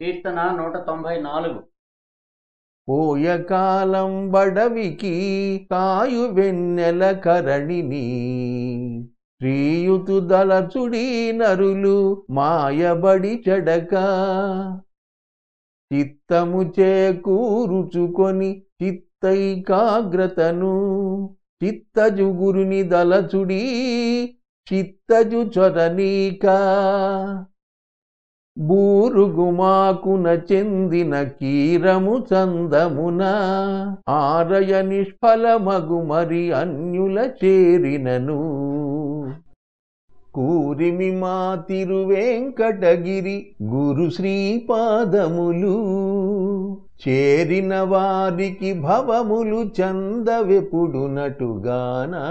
కీర్తన నూట తొంభై నాలుగు. పోయకాలం బడవికి కాయు వెన్నెల కరణిని శ్రీయుతు దళచుడి నరులు మాయబడి చెడక చిత్తము చేకూరుచుకొని చిత్తైకాగ్రతను చిత్తజు గురుని దళచుడి చిత్తజు చొరనీకా బూరుగుమాకున చెందిన కీరము చందమున ఆరయ నిష్ఫలమగు మరి అన్యుల చేరినను. కూరిమి మా తిరువేంకటగిరి గురు శ్రీపాదములు చేరిన వారికి భవములు చందవెపుడునటుగానా